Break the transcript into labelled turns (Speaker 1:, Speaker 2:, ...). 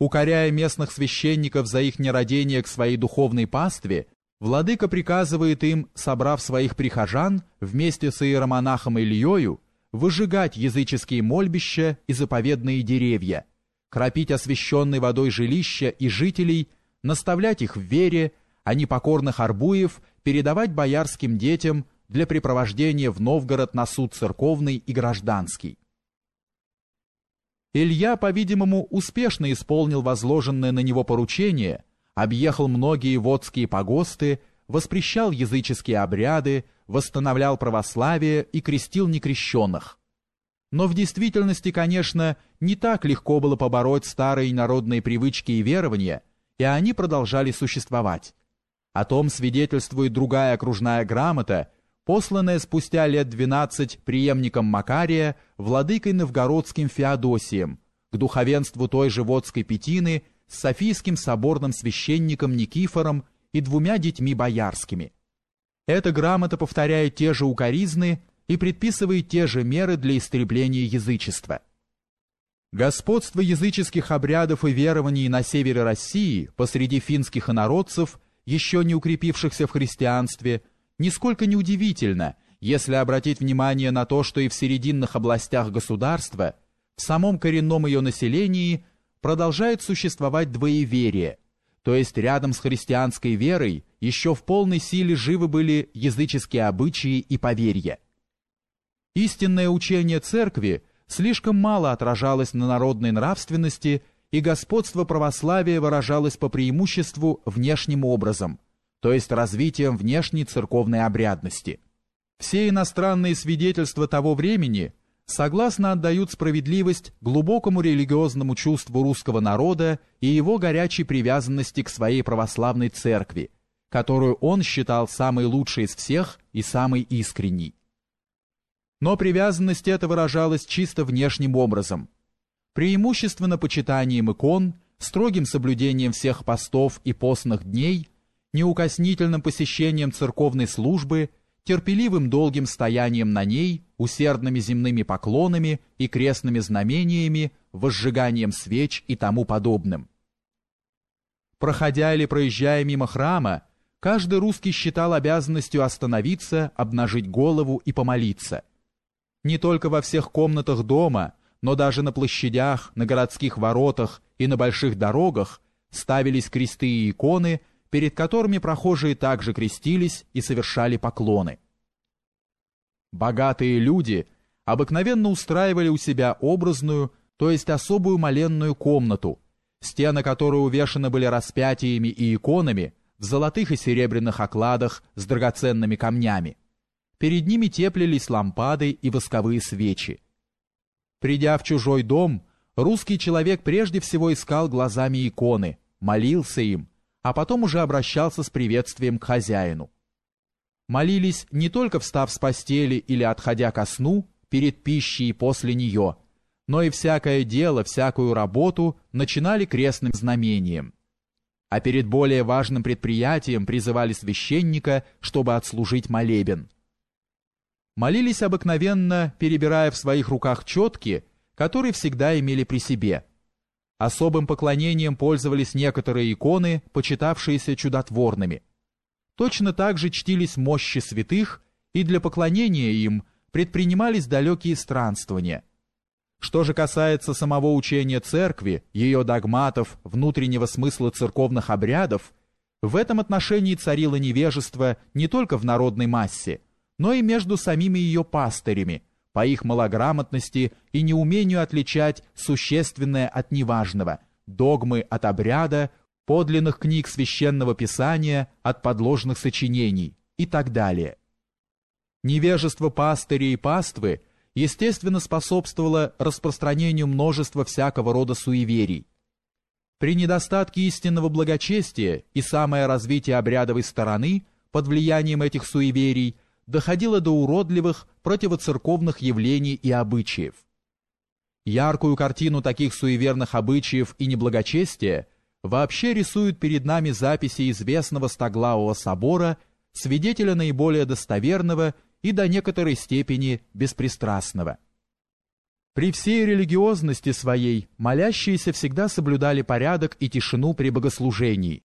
Speaker 1: Укоряя местных священников за их нерадение к своей духовной пастве, владыка приказывает им, собрав своих прихожан, вместе с иеромонахом Ильёю, выжигать языческие мольбища и заповедные деревья, кропить освященной водой жилища и жителей, наставлять их в вере, а непокорных арбуев передавать боярским детям для препровождения в Новгород на суд церковный и гражданский. Илья, по-видимому, успешно исполнил возложенное на него поручение, объехал многие водские погосты, воспрещал языческие обряды, восстановлял православие и крестил некрещенных. Но в действительности, конечно, не так легко было побороть старые народные привычки и верования, и они продолжали существовать. О том свидетельствует другая окружная грамота, посланная спустя лет 12 преемником Макария, владыкой новгородским Феодосием, к духовенству той же Водской Петины с Софийским соборным священником Никифором и двумя детьми боярскими. Эта грамота повторяет те же укоризны и предписывает те же меры для истребления язычества. Господство языческих обрядов и верований на севере России посреди финских инородцев, еще не укрепившихся в христианстве – нисколько не удивительно, если обратить внимание на то, что и в серединных областях государства, в самом коренном ее населении продолжает существовать двоеверие, то есть рядом с христианской верой еще в полной силе живы были языческие обычаи и поверья. Истинное учение церкви слишком мало отражалось на народной нравственности, и господство православия выражалось по преимуществу внешним образом – то есть развитием внешней церковной обрядности. Все иностранные свидетельства того времени согласно отдают справедливость глубокому религиозному чувству русского народа и его горячей привязанности к своей православной церкви, которую он считал самой лучшей из всех и самой искренней. Но привязанность эта выражалась чисто внешним образом. Преимущественно почитанием икон, строгим соблюдением всех постов и постных дней – неукоснительным посещением церковной службы, терпеливым долгим стоянием на ней, усердными земными поклонами и крестными знамениями, возжиганием свеч и тому подобным. Проходя или проезжая мимо храма, каждый русский считал обязанностью остановиться, обнажить голову и помолиться. Не только во всех комнатах дома, но даже на площадях, на городских воротах и на больших дорогах ставились кресты и иконы – перед которыми прохожие также крестились и совершали поклоны. Богатые люди обыкновенно устраивали у себя образную, то есть особую моленную комнату, стены которой увешаны были распятиями и иконами в золотых и серебряных окладах с драгоценными камнями. Перед ними теплились лампады и восковые свечи. Придя в чужой дом, русский человек прежде всего искал глазами иконы, молился им, а потом уже обращался с приветствием к хозяину. Молились не только встав с постели или отходя ко сну, перед пищей и после нее, но и всякое дело, всякую работу начинали крестным знамением. А перед более важным предприятием призывали священника, чтобы отслужить молебен. Молились обыкновенно, перебирая в своих руках четки, которые всегда имели при себе – Особым поклонением пользовались некоторые иконы, почитавшиеся чудотворными. Точно так же чтились мощи святых, и для поклонения им предпринимались далекие странствования. Что же касается самого учения церкви, ее догматов, внутреннего смысла церковных обрядов, в этом отношении царило невежество не только в народной массе, но и между самими ее пастырями – по их малограмотности и неумению отличать существенное от неважного, догмы от обряда, подлинных книг священного писания от подложных сочинений и так далее. Невежество пастырей и паствы естественно способствовало распространению множества всякого рода суеверий. При недостатке истинного благочестия и самое развитие обрядовой стороны под влиянием этих суеверий – доходило до уродливых противоцерковных явлений и обычаев. Яркую картину таких суеверных обычаев и неблагочестия вообще рисуют перед нами записи известного Стоглавого собора, свидетеля наиболее достоверного и до некоторой степени беспристрастного. При всей религиозности своей молящиеся всегда соблюдали порядок и тишину при богослужении,